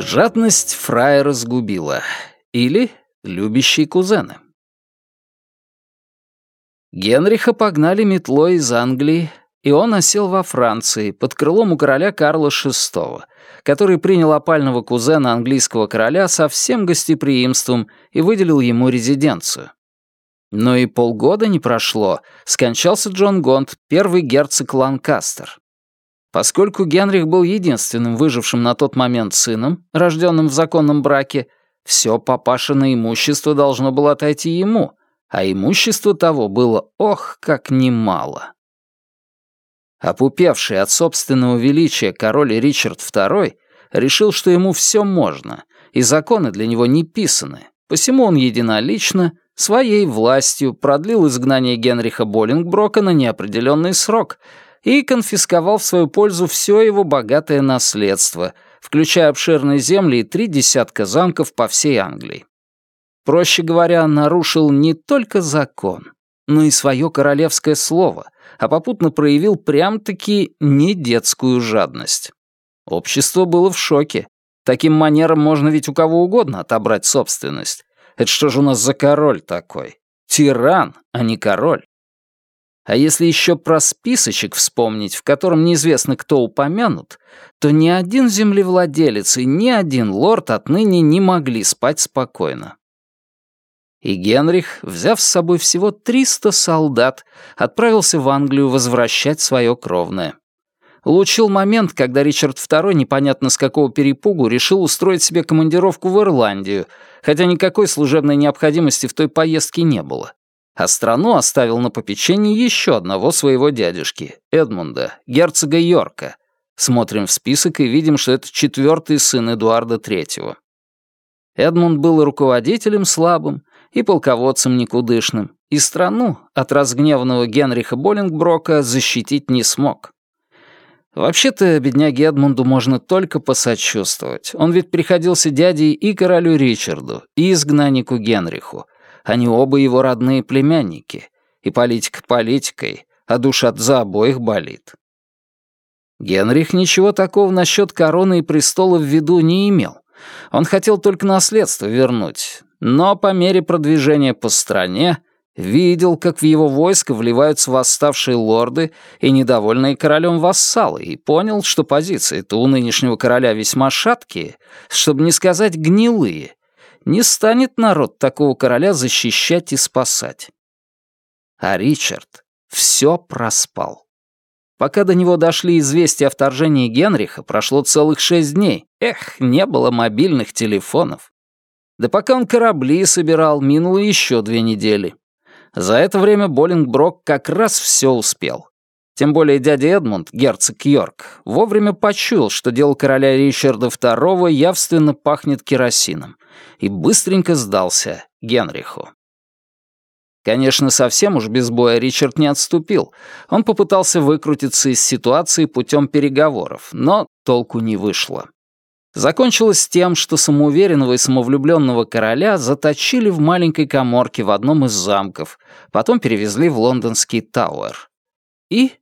Жадность фрая разгубила. Или любящие кузены. Генриха погнали метлой из Англии, и он осел во Франции под крылом у короля Карла VI, который принял опального кузена английского короля со всем гостеприимством и выделил ему резиденцию. Но и полгода не прошло, скончался Джон Гонт, первый герцог Ланкастер. Поскольку Генрих был единственным выжившим на тот момент сыном, рожденным в законном браке, все папашино имущество должно было отойти ему, а имущество того было ох, как немало. Опупевший от собственного величия король Ричард II решил, что ему все можно, и законы для него не писаны, посему он единолично, своей властью продлил изгнание Генриха Боллингброка на неопределенный срок и конфисковал в свою пользу все его богатое наследство, включая обширные земли и три десятка замков по всей Англии. Проще говоря, нарушил не только закон, но и свое королевское слово — а попутно проявил прям-таки не детскую жадность. Общество было в шоке. Таким манером можно ведь у кого угодно отобрать собственность. Это что же у нас за король такой? Тиран, а не король. А если еще про списочек вспомнить, в котором неизвестно кто упомянут, то ни один землевладелец и ни один лорд отныне не могли спать спокойно и Генрих, взяв с собой всего 300 солдат, отправился в Англию возвращать свое кровное. Улучил момент, когда Ричард II непонятно с какого перепугу решил устроить себе командировку в Ирландию, хотя никакой служебной необходимости в той поездке не было. А страну оставил на попечении еще одного своего дядюшки, Эдмунда, герцога Йорка. Смотрим в список и видим, что это четвертый сын Эдуарда III. Эдмунд был руководителем слабым, и полководцем никудышным, и страну от разгневанного Генриха Боллингброка защитить не смог. Вообще-то, бедняге Эдмунду можно только посочувствовать. Он ведь приходился дядей и королю Ричарду, и изгнаннику Генриху. Они оба его родные племянники. И политика политикой, а душа за обоих болит. Генрих ничего такого насчет короны и престола в виду не имел. Он хотел только наследство вернуть, но по мере продвижения по стране видел, как в его войско вливаются восставшие лорды и недовольные королем вассалы, и понял, что позиции-то у нынешнего короля весьма шаткие, чтобы не сказать гнилые. Не станет народ такого короля защищать и спасать. А Ричард все проспал. Пока до него дошли известия о вторжении Генриха, прошло целых шесть дней. Эх, не было мобильных телефонов. Да пока он корабли собирал, минуло еще две недели. За это время Боллингброк как раз все успел. Тем более дядя Эдмунд, герцог Йорк, вовремя почуял, что дело короля Ричарда II явственно пахнет керосином, и быстренько сдался Генриху. Конечно, совсем уж без боя Ричард не отступил. Он попытался выкрутиться из ситуации путем переговоров, но толку не вышло. Закончилось тем, что самоуверенного и самовлюбленного короля заточили в маленькой коморке в одном из замков, потом перевезли в лондонский Тауэр. И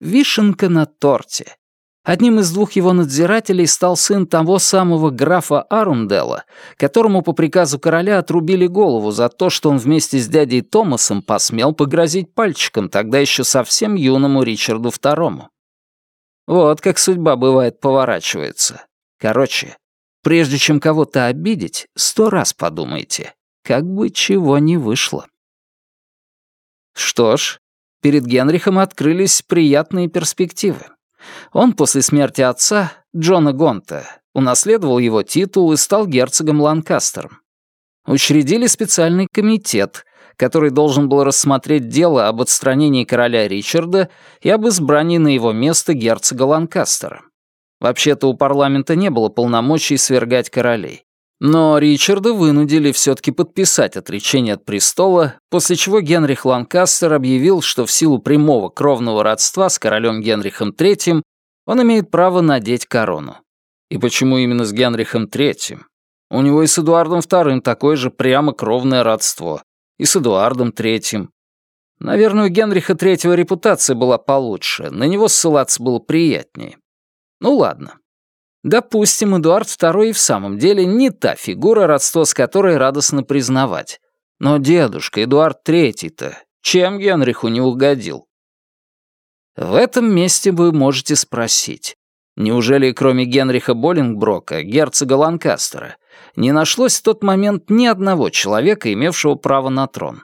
вишенка на торте. Одним из двух его надзирателей стал сын того самого графа Арунделла, которому по приказу короля отрубили голову за то, что он вместе с дядей Томасом посмел погрозить пальчиком тогда еще совсем юному Ричарду II. Вот как судьба бывает поворачивается. Короче, прежде чем кого-то обидеть, сто раз подумайте, как бы чего не вышло. Что ж, перед Генрихом открылись приятные перспективы. Он после смерти отца, Джона Гонта, унаследовал его титул и стал герцогом Ланкастером. Учредили специальный комитет, который должен был рассмотреть дело об отстранении короля Ричарда и об избрании на его место герцога Ланкастера. Вообще-то у парламента не было полномочий свергать королей. Но Ричарда вынудили все-таки подписать отречение от престола, после чего Генрих Ланкастер объявил, что в силу прямого кровного родства с королем Генрихом III он имеет право надеть корону. И почему именно с Генрихом III? У него и с Эдуардом II такое же прямо кровное родство. И с Эдуардом III. Наверное, у Генриха III репутация была получше, на него ссылаться было приятнее. Ну ладно. Допустим, Эдуард II и в самом деле не та фигура, родство с которой радостно признавать. Но дедушка Эдуард III-то чем Генриху не угодил? В этом месте вы можете спросить, неужели кроме Генриха Боллингброка, герцога Ланкастера, не нашлось в тот момент ни одного человека, имевшего право на трон?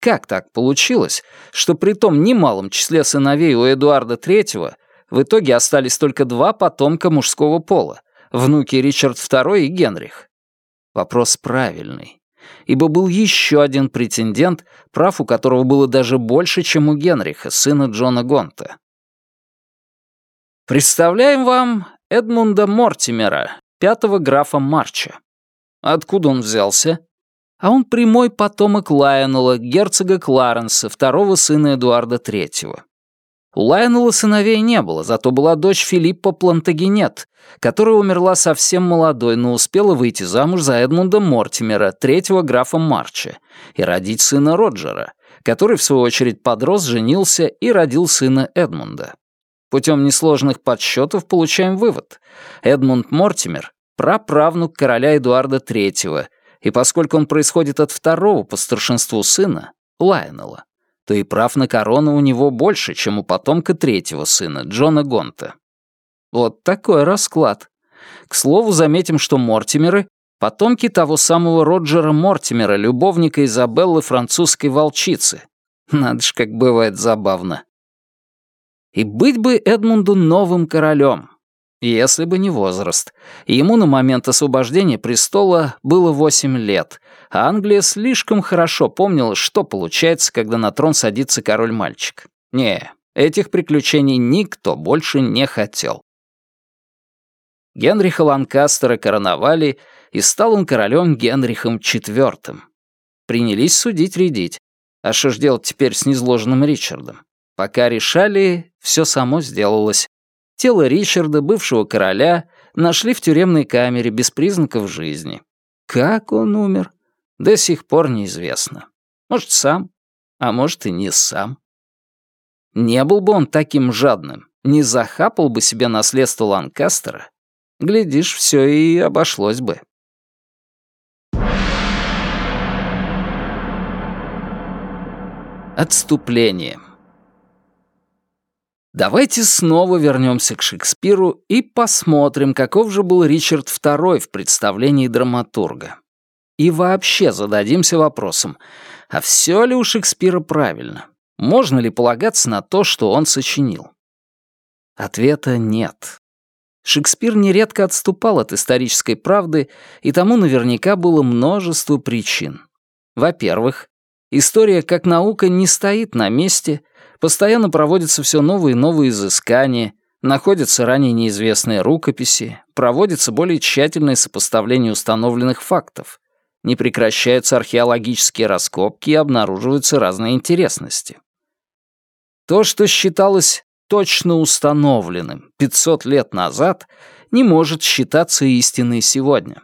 Как так получилось, что при том немалом числе сыновей у Эдуарда III в итоге остались только два потомка мужского пола, внуки Ричард II и Генрих. Вопрос правильный, ибо был еще один претендент, прав у которого было даже больше, чем у Генриха, сына Джона Гонта. Представляем вам Эдмунда Мортимера, пятого графа Марча. Откуда он взялся? А он прямой потомок Лайонела, герцога Кларенса, второго сына Эдуарда III. У Лайонела сыновей не было, зато была дочь Филиппа Плантагенет, которая умерла совсем молодой, но успела выйти замуж за Эдмунда Мортимера, третьего графа Марча, и родить сына Роджера, который, в свою очередь, подрос, женился и родил сына Эдмунда. Путем несложных подсчетов получаем вывод. Эдмунд Мортимер — праправнук короля Эдуарда III, и поскольку он происходит от второго по старшинству сына, Лайонела, то и прав на корону у него больше, чем у потомка третьего сына, Джона Гонта. Вот такой расклад. К слову, заметим, что Мортимеры — потомки того самого Роджера Мортимера, любовника Изабеллы французской волчицы. Надо ж, как бывает забавно. И быть бы Эдмунду новым королем, если бы не возраст. Ему на момент освобождения престола было восемь лет, а Англия слишком хорошо помнила, что получается, когда на трон садится король-мальчик. Не, этих приключений никто больше не хотел. Генриха Ланкастера короновали, и стал он королем Генрихом IV. Принялись судить-рядить. А что ж делать теперь с незложенным Ричардом? Пока решали, все само сделалось. Тело Ричарда, бывшего короля, нашли в тюремной камере без признаков жизни. Как он умер? До сих пор неизвестно. Может, сам, а может и не сам. Не был бы он таким жадным, не захапал бы себе наследство Ланкастера, глядишь, все и обошлось бы. Отступление. Давайте снова вернемся к Шекспиру и посмотрим, каков же был Ричард II в представлении драматурга. И вообще зададимся вопросом, а все ли у Шекспира правильно? Можно ли полагаться на то, что он сочинил? Ответа нет. Шекспир нередко отступал от исторической правды, и тому наверняка было множество причин. Во-первых, история как наука не стоит на месте — Постоянно проводятся все новые и новые изыскания, находятся ранее неизвестные рукописи, проводится более тщательное сопоставление установленных фактов, не прекращаются археологические раскопки и обнаруживаются разные интересности. То, что считалось точно установленным 500 лет назад, не может считаться истиной сегодня.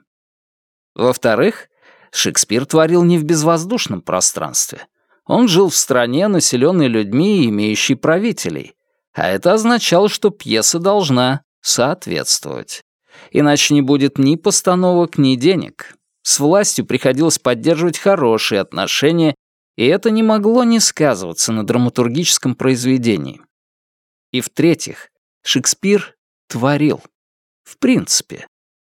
Во-вторых, Шекспир творил не в безвоздушном пространстве — он жил в стране, населенной людьми и имеющей правителей. А это означало, что пьеса должна соответствовать. Иначе не будет ни постановок, ни денег. С властью приходилось поддерживать хорошие отношения, и это не могло не сказываться на драматургическом произведении. И в-третьих, Шекспир творил. В принципе.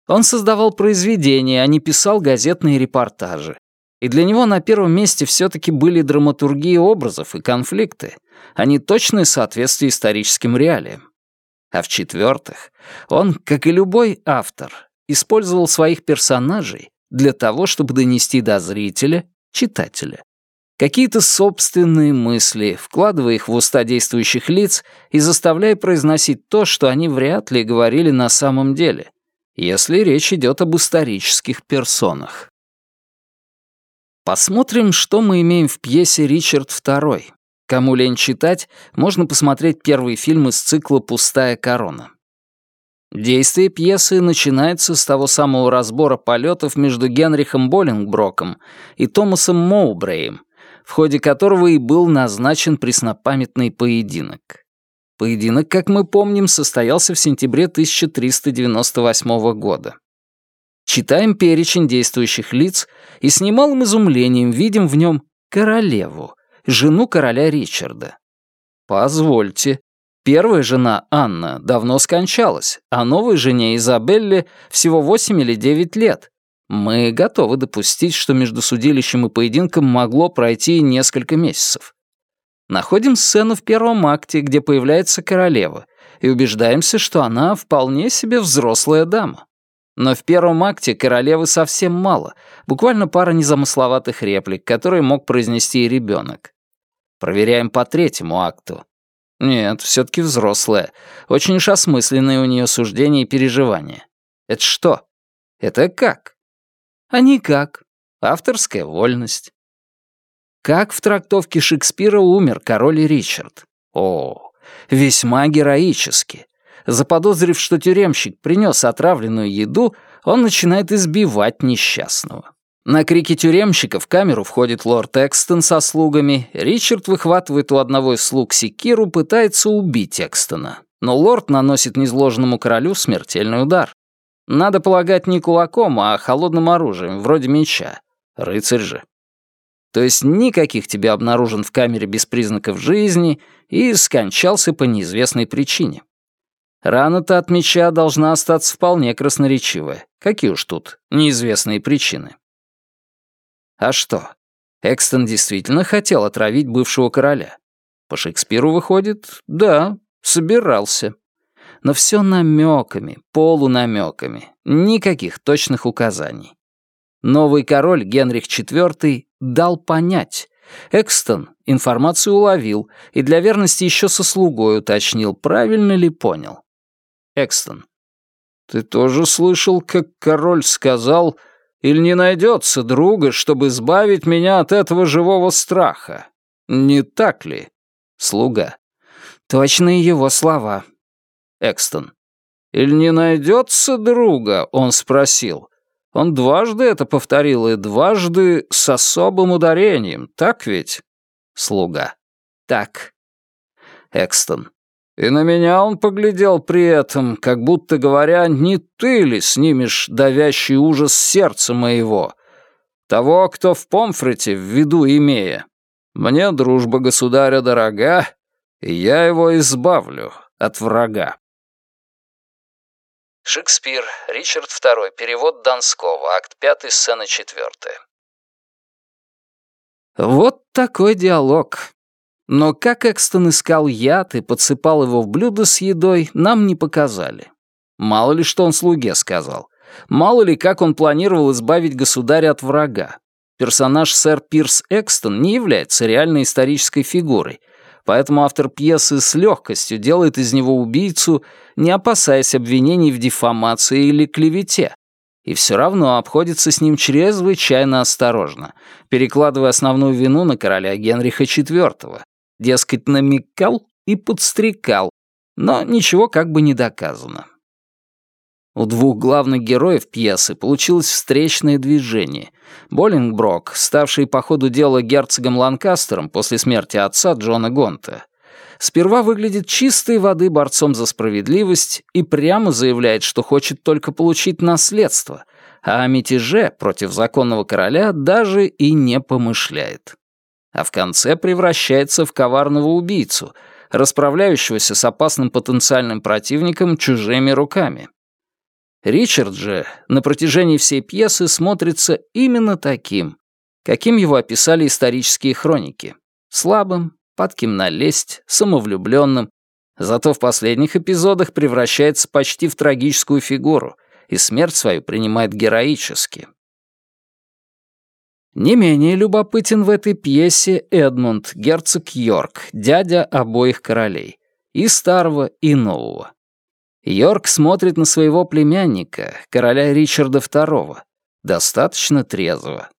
Он создавал произведения, а не писал газетные репортажи. И для него на первом месте все-таки были драматургии образов и конфликты, а не точное соответствие историческим реалиям. А в-четвертых, он, как и любой автор, использовал своих персонажей для того, чтобы донести до зрителя, читателя, какие-то собственные мысли, вкладывая их в уста действующих лиц и заставляя произносить то, что они вряд ли говорили на самом деле, если речь идет об исторических персонах. Посмотрим, что мы имеем в пьесе «Ричард II». Кому лень читать, можно посмотреть первый фильм из цикла «Пустая корона». Действие пьесы начинается с того самого разбора полетов между Генрихом Боллингброком и Томасом Моубреем, в ходе которого и был назначен преснопамятный поединок. Поединок, как мы помним, состоялся в сентябре 1398 года. Читаем перечень действующих лиц и с немалым изумлением видим в нем королеву, жену короля Ричарда. Позвольте, первая жена, Анна, давно скончалась, а новой жене Изабелле всего 8 или 9 лет. Мы готовы допустить, что между судилищем и поединком могло пройти несколько месяцев. Находим сцену в первом акте, где появляется королева, и убеждаемся, что она вполне себе взрослая дама. Но в первом акте королевы совсем мало, буквально пара незамысловатых реплик, которые мог произнести и ребенок. Проверяем по третьему акту. Нет, все-таки взрослая. Очень уж осмысленные у нее суждения и переживания. Это что? Это как? А никак. Авторская вольность. Как в трактовке Шекспира умер король Ричард? О, весьма героически. Заподозрив, что тюремщик принес отравленную еду, он начинает избивать несчастного. На крики тюремщика в камеру входит лорд Экстон со слугами. Ричард выхватывает у одного из слуг секиру, пытается убить Экстона. Но лорд наносит незложенному королю смертельный удар. Надо полагать не кулаком, а холодным оружием, вроде меча. Рыцарь же. То есть никаких тебе обнаружен в камере без признаков жизни и скончался по неизвестной причине. Рана-то от меча должна остаться вполне красноречивая. Какие уж тут неизвестные причины. А что? Экстон действительно хотел отравить бывшего короля. По Шекспиру выходит, да, собирался. Но все намеками, полунамеками, никаких точных указаний. Новый король Генрих IV дал понять. Экстон информацию уловил и для верности еще со слугой уточнил, правильно ли понял. Экстон. «Ты тоже слышал, как король сказал, или не найдется друга, чтобы избавить меня от этого живого страха? Не так ли?» Слуга. «Точные его слова». Экстон. «Или не найдется друга?» — он спросил. Он дважды это повторил, и дважды с особым ударением, так ведь? Слуга. Так. Экстон. И на меня он поглядел при этом, как будто говоря, не ты ли снимешь давящий ужас сердца моего, того, кто в Помфрете в виду имея. Мне дружба государя дорога, и я его избавлю от врага. Шекспир, Ричард II, перевод Донского, акт 5, сцена 4. Вот такой диалог. Но как Экстон искал яд и подсыпал его в блюдо с едой, нам не показали. Мало ли что он слуге сказал. Мало ли как он планировал избавить государя от врага. Персонаж сэр Пирс Экстон не является реальной исторической фигурой, поэтому автор пьесы с легкостью делает из него убийцу, не опасаясь обвинений в дефамации или клевете. И все равно обходится с ним чрезвычайно осторожно, перекладывая основную вину на короля Генриха IV, Дескать, намекал и подстрекал, но ничего как бы не доказано. У двух главных героев пьесы получилось встречное движение. Боллингброк, ставший по ходу дела герцогом Ланкастером после смерти отца Джона Гонта, сперва выглядит чистой воды борцом за справедливость и прямо заявляет, что хочет только получить наследство, а о мятеже против законного короля даже и не помышляет а в конце превращается в коварного убийцу, расправляющегося с опасным потенциальным противником чужими руками. Ричард же на протяжении всей пьесы смотрится именно таким, каким его описали исторические хроники. Слабым, падким на лесть, самовлюбленным, зато в последних эпизодах превращается почти в трагическую фигуру и смерть свою принимает героически. Не менее любопытен в этой пьесе Эдмунд, герцог Йорк, дядя обоих королей, и старого, и нового. Йорк смотрит на своего племянника, короля Ричарда II, достаточно трезво.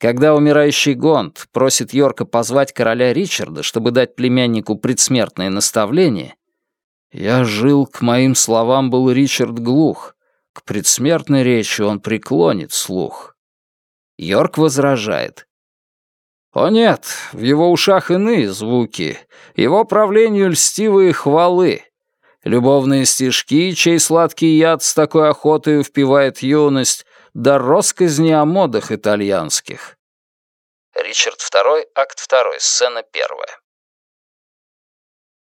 Когда умирающий Гонд просит Йорка позвать короля Ричарда, чтобы дать племяннику предсмертное наставление, «Я жил, к моим словам был Ричард глух, к предсмертной речи он преклонит слух». Йорк возражает. О нет, в его ушах иные звуки, его правлению льстивые хвалы. Любовные стишки, чей сладкий яд с такой охотой впивает юность, да росказни о модах итальянских. Ричард II, акт 2, сцена 1.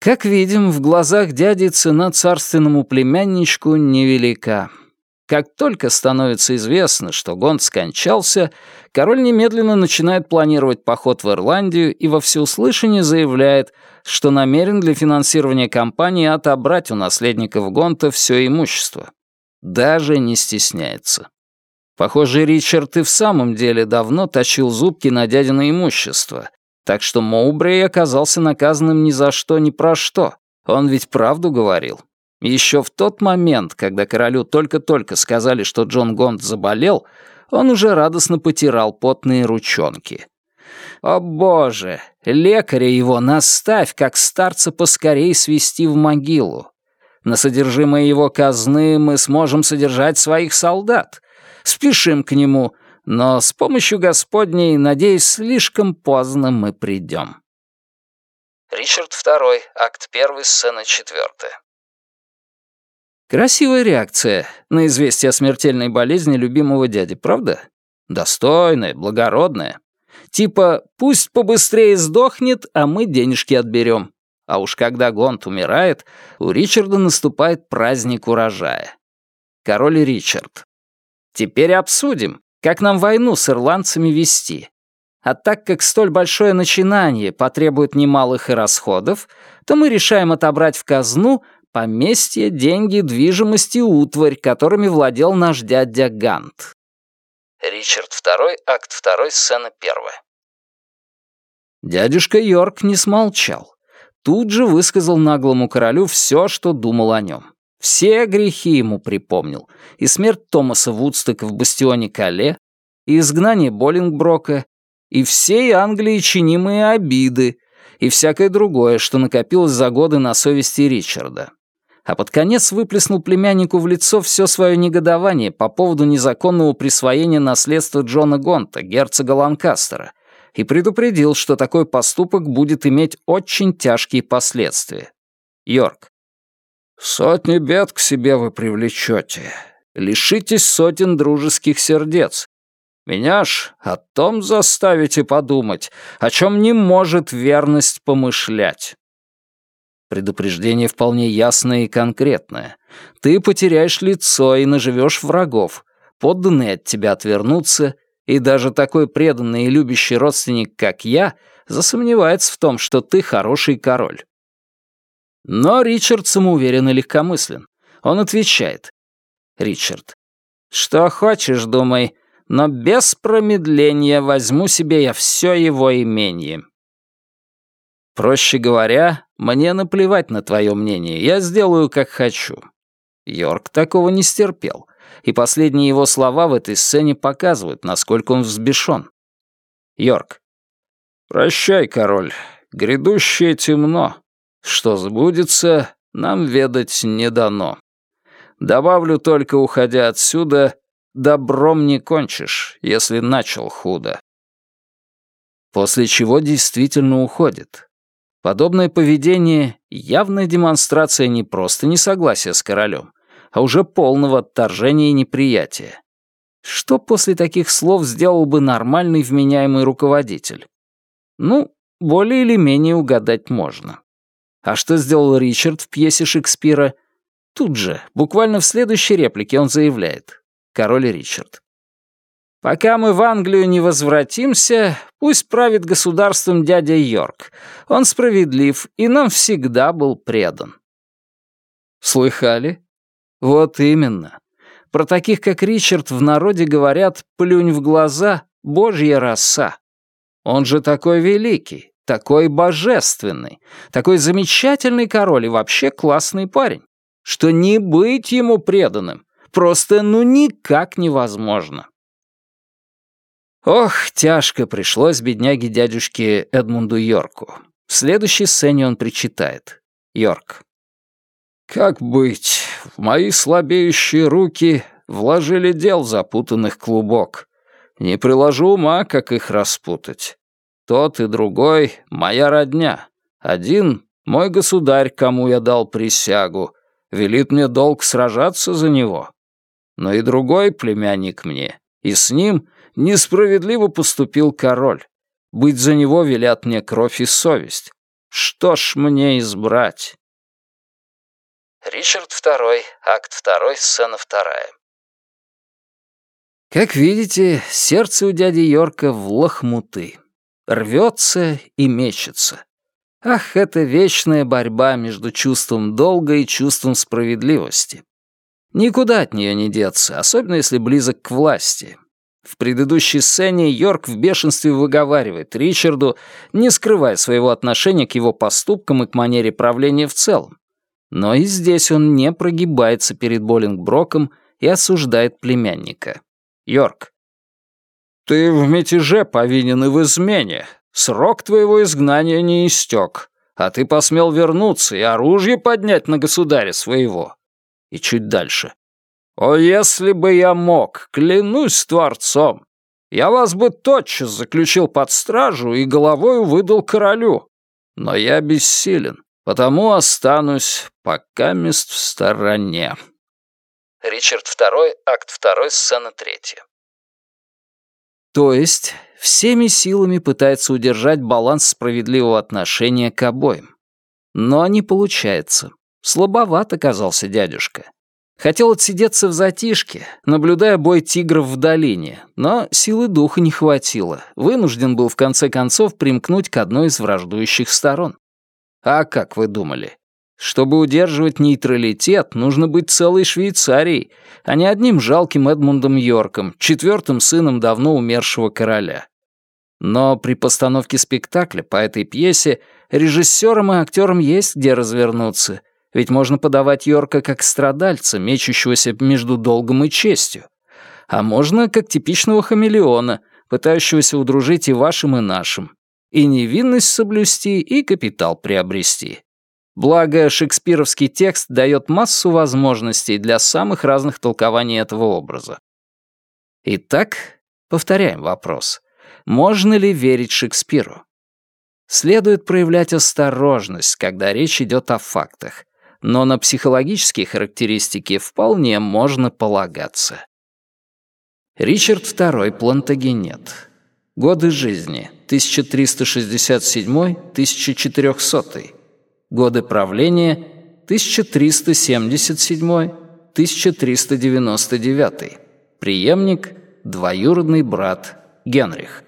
Как видим, в глазах дяди цена царственному племянничку невелика. Как только становится известно, что Гонд скончался, король немедленно начинает планировать поход в Ирландию и во всеуслышание заявляет, что намерен для финансирования кампании отобрать у наследников Гонта все имущество. Даже не стесняется. Похоже, Ричард и в самом деле давно точил зубки на дядино имущество, так что Моубрей оказался наказанным ни за что, ни про что. Он ведь правду говорил. Еще в тот момент, когда королю только-только сказали, что Джон Гонд заболел, он уже радостно потирал потные ручонки. «О боже! Лекаря его наставь, как старца поскорей свести в могилу! На содержимое его казны мы сможем содержать своих солдат. Спешим к нему, но с помощью Господней, надеюсь, слишком поздно мы придем». Ричард II, акт 1, сцена 4. Красивая реакция на известие о смертельной болезни любимого дяди, правда? Достойная, благородная. Типа, пусть побыстрее сдохнет, а мы денежки отберем. А уж когда Гонт умирает, у Ричарда наступает праздник урожая. Король Ричард. Теперь обсудим, как нам войну с ирландцами вести. А так как столь большое начинание потребует немалых и расходов, то мы решаем отобрать в казну Поместье, деньги, движимость и утварь, которыми владел наш дядя Гант. Ричард II, акт 2, сцена 1. Дядюшка Йорк не смолчал. Тут же высказал наглому королю все, что думал о нем. Все грехи ему припомнил. И смерть Томаса Вудстока в бастионе Кале, и изгнание Боллингброка, и всей Англии чинимые обиды, и всякое другое, что накопилось за годы на совести Ричарда а под конец выплеснул племяннику в лицо все свое негодование по поводу незаконного присвоения наследства Джона Гонта, герцога Ланкастера, и предупредил, что такой поступок будет иметь очень тяжкие последствия. Йорк. «Сотни бед к себе вы привлечете. Лишитесь сотен дружеских сердец. Меня ж о том заставите подумать, о чем не может верность помышлять». Предупреждение вполне ясное и конкретное. Ты потеряешь лицо и наживешь врагов. Подданные от тебя отвернутся, и даже такой преданный и любящий родственник, как я, засомневается в том, что ты хороший король. Но Ричард самоуверен и легкомыслен. Он отвечает. Ричард. Что хочешь, думай, но без промедления возьму себе я все его имение. Проще говоря, мне наплевать на твое мнение, я сделаю, как хочу». Йорк такого не стерпел, и последние его слова в этой сцене показывают, насколько он взбешен. Йорк. «Прощай, король, грядущее темно. Что сбудется, нам ведать не дано. Добавлю только, уходя отсюда, добром не кончишь, если начал худо». После чего действительно уходит, Подобное поведение — явная демонстрация не просто несогласия с королем, а уже полного отторжения и неприятия. Что после таких слов сделал бы нормальный вменяемый руководитель? Ну, более или менее угадать можно. А что сделал Ричард в пьесе Шекспира? Тут же, буквально в следующей реплике он заявляет. Король Ричард. Пока мы в Англию не возвратимся, пусть правит государством дядя Йорк. Он справедлив и нам всегда был предан». Слыхали? Вот именно. Про таких, как Ричард, в народе говорят «плюнь в глаза, божья роса». Он же такой великий, такой божественный, такой замечательный король и вообще классный парень, что не быть ему преданным просто ну никак невозможно. Ох, тяжко пришлось бедняге дядюшке Эдмунду Йорку. В следующей сцене он причитает. Йорк. «Как быть? В мои слабеющие руки вложили дел запутанных клубок. Не приложу ума, как их распутать. Тот и другой — моя родня. Один — мой государь, кому я дал присягу, велит мне долг сражаться за него. Но и другой племянник мне, и с ним несправедливо поступил король. Быть за него велят мне кровь и совесть. Что ж мне избрать? Ричард II, акт 2, сцена 2. Как видите, сердце у дяди Йорка в лохмуты. Рвется и мечется. Ах, это вечная борьба между чувством долга и чувством справедливости. Никуда от нее не деться, особенно если близок к власти. В предыдущей сцене Йорк в бешенстве выговаривает Ричарду, не скрывая своего отношения к его поступкам и к манере правления в целом. Но и здесь он не прогибается перед Боллингброком и осуждает племянника. Йорк. «Ты в мятеже повинен и в измене. Срок твоего изгнания не истек, а ты посмел вернуться и оружие поднять на государя своего». И чуть дальше. «О, если бы я мог, клянусь Творцом, я вас бы тотчас заключил под стражу и головою выдал королю. Но я бессилен, потому останусь пока мест в стороне». Ричард II, акт 2, сцена 3. То есть всеми силами пытается удержать баланс справедливого отношения к обоим. Но не получается. Слабоват оказался дядюшка. Хотел отсидеться в затишке, наблюдая бой тигров в долине, но силы духа не хватило. Вынужден был в конце концов примкнуть к одной из враждующих сторон. А как вы думали? Чтобы удерживать нейтралитет, нужно быть целой Швейцарией, а не одним жалким Эдмундом Йорком, четвертым сыном давно умершего короля. Но при постановке спектакля по этой пьесе режиссерам и актерам есть где развернуться, ведь можно подавать Йорка как страдальца, мечущегося между долгом и честью. А можно как типичного хамелеона, пытающегося удружить и вашим, и нашим. И невинность соблюсти, и капитал приобрести. Благо, шекспировский текст дает массу возможностей для самых разных толкований этого образа. Итак, повторяем вопрос. Можно ли верить Шекспиру? Следует проявлять осторожность, когда речь идет о фактах, но на психологические характеристики вполне можно полагаться. Ричард II Плантагенет. Годы жизни 1367-1400. Годы правления 1377-1399. Приемник, двоюродный брат Генрих.